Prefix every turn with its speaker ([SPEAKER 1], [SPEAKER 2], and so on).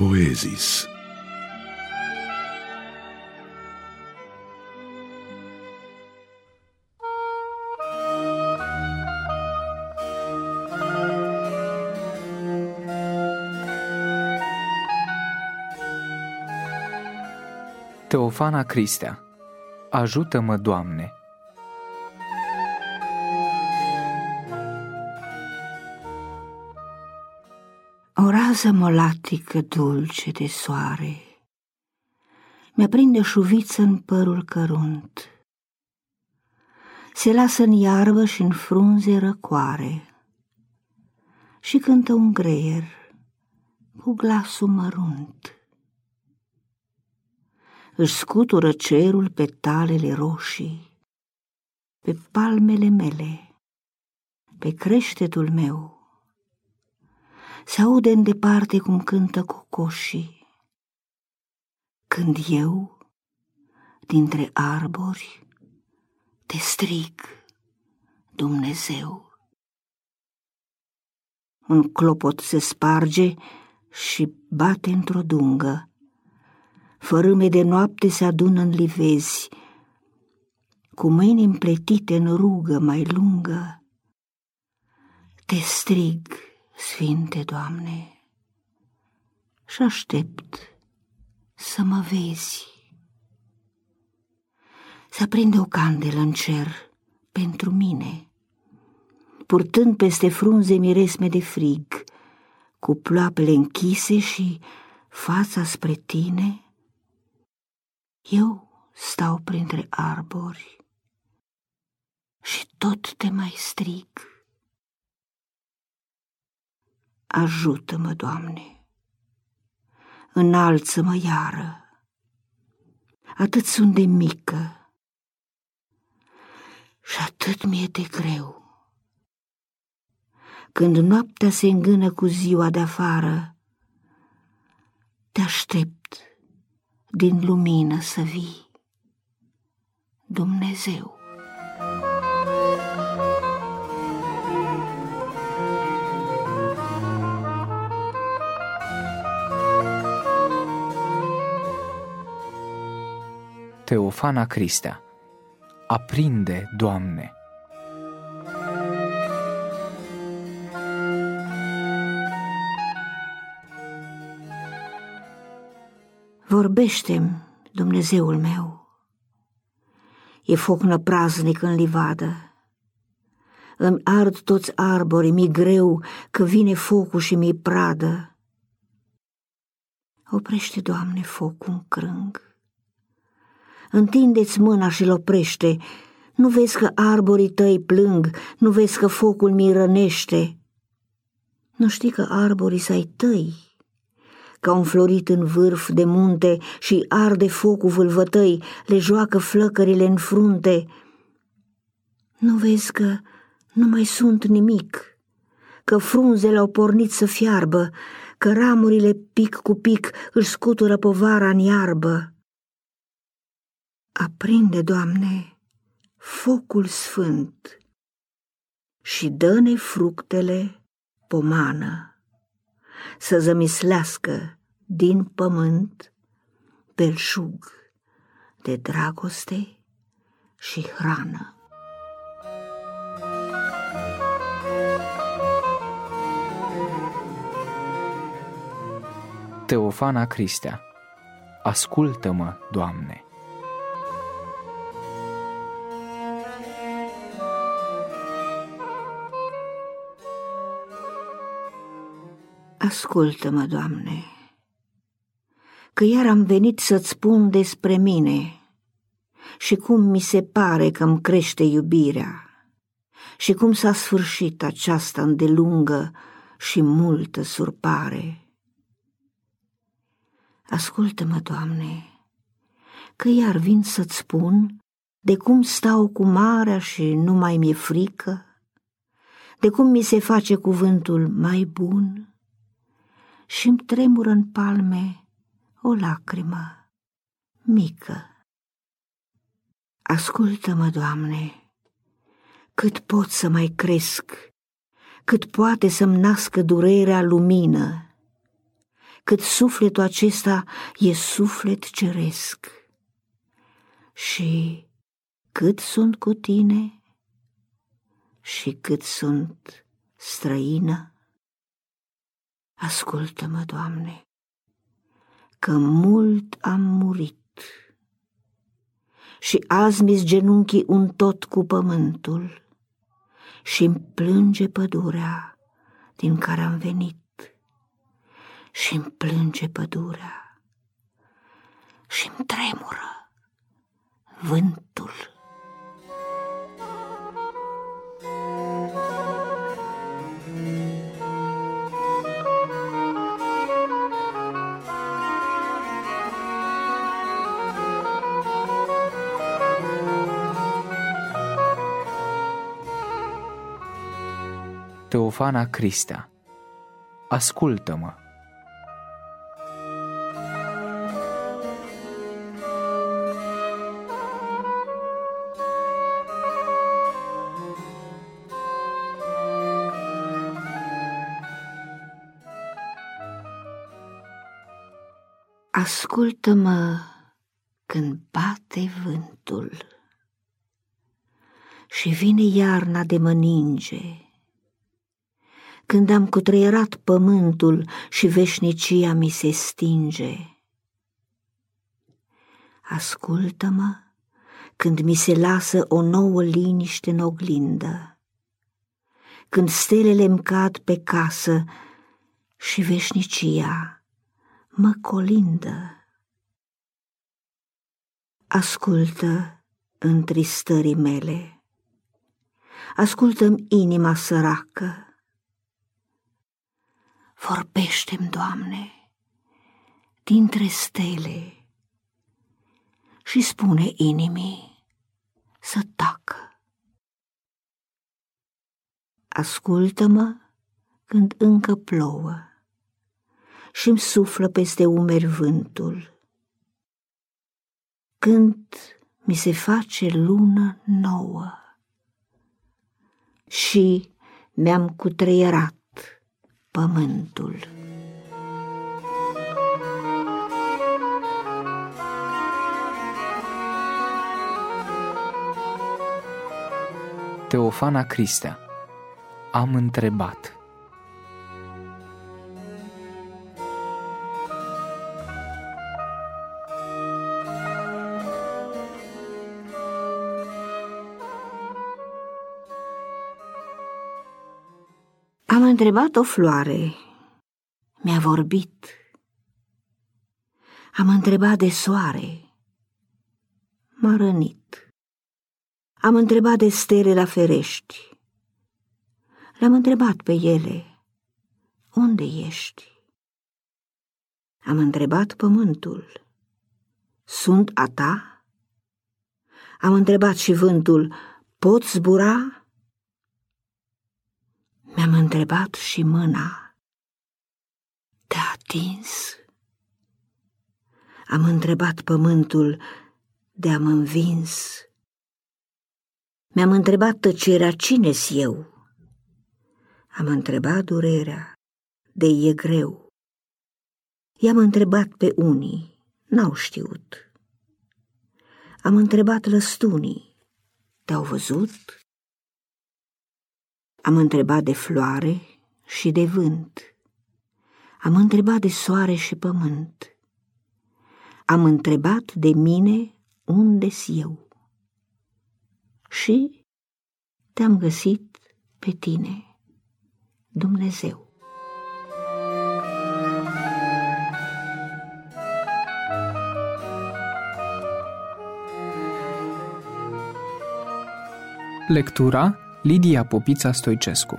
[SPEAKER 1] Poezis.
[SPEAKER 2] Teofana Cristea Ajută-mă, Doamne!
[SPEAKER 3] O rază molatică dulce de soare. Mi-aprinde șuviță în părul cărunt. Se lasă în iarbă și în frunze răcoare. Și cântă un greier cu glasul mărunt. Își scutură cerul pe talele roșii, pe palmele mele, pe creștetul meu. Se aude în departe cum cântă cocoșii, când eu, dintre arbori, te strig, Dumnezeu. Un clopot se sparge și bate într-o dungă, fărâme de noapte se adună în livezi, cu mâini împletite în rugă mai lungă. Te strig, Sfinte Doamne, și aștept să mă vezi. Se aprinde o candelă în cer pentru mine, purtând peste frunze miresme de frig, cu ploapele închise și fața spre tine, eu stau printre arbori și tot te mai strig. Ajută-mă, Doamne, înalță-mă iară, atât sunt de mică și atât mi-e de greu. Când noaptea se îngână cu ziua de afară, te aștept din lumină să vii. Dumnezeu.
[SPEAKER 2] Teofana Cristea Aprinde, Doamne!
[SPEAKER 3] vorbește Dumnezeul meu. E foc năpraznic în livadă. Îmi ard toți arborii, mi greu că vine focul și mi pradă. Oprește, Doamne, focul în crâng. Întindeți mâna și-l oprește. Nu vezi că arborii tăi plâng, nu vezi că focul mi rănește. Nu știi că arborii să-i tăi ca un florit în vârf de munte și arde focul vâlvătăi, le joacă flăcările în frunte. Nu vezi că nu mai sunt nimic, că frunzele au pornit să fiarbă, că ramurile pic cu pic își scutură povara în iarbă. Aprinde, Doamne, focul sfânt și dă-ne fructele pomană să zămislească din pământ belșug de dragoste și hrană.
[SPEAKER 2] Teofana Cristea Ascultă-mă, Doamne!
[SPEAKER 3] Ascultă-mă, Doamne, că iar am venit să-ți spun despre mine și cum mi se pare că îmi crește iubirea și cum s-a sfârșit această îndelungă și multă surpare. Ascultă-mă, Doamne, că iar vin să-ți spun de cum stau cu marea și nu mai mi-e frică, de cum mi se face cuvântul mai bun, și-mi tremură în palme o lacrimă mică. Ascultă-mă, Doamne, cât pot să mai cresc, cât poate să-mi nască durerea lumină, cât sufletul acesta e suflet ceresc. Și cât sunt cu tine și cât sunt străină, ascultă-mă, Doamne, că mult am murit și azi mi genunchii un tot cu pământul și îmi plânge pădurea din care am venit și îmi plânge pădurea și îmi tremură vântul.
[SPEAKER 2] Teofana Cristea Ascultă-mă!
[SPEAKER 3] Ascultă-mă când bate vântul și vine iarna de măninge, când am cutreierat pământul și veșnicia mi se stinge. Ascultă-mă când mi se lasă o nouă liniște în oglindă, când stelele-mi cad pe casă și veșnicia mă colindă. Ascultă întristării mele, ascultă-mi inima săracă. Vorbește-mi, Doamne, dintre stele și spune inimii să tacă. Ascultă-mă când încă plouă și-mi suflă peste umeri vântul. Când mi se face lună nouă și mi-am cutreierat pământul.
[SPEAKER 2] Teofana Cristea Am întrebat
[SPEAKER 3] Am întrebat o floare, mi-a vorbit. Am întrebat de soare, m-a rănit. Am întrebat de stele la ferești. Le-am întrebat pe ele, unde ești? Am întrebat pământul, sunt a ta? Am întrebat și vântul, pot zbura? Mi-am întrebat și mâna. Te-a atins? Am întrebat pământul de-am învins. Mi-am întrebat tăcerea cine-s eu. Am întrebat durerea, de e greu. I-am întrebat pe unii, n-au știut. Am întrebat lăstunii, te-au văzut? Am întrebat de floare și de vânt. Am întrebat de soare și pământ. Am întrebat de mine unde-s eu. Și te-am găsit pe tine, Dumnezeu.
[SPEAKER 2] Lectura Lidia Popița Stoicescu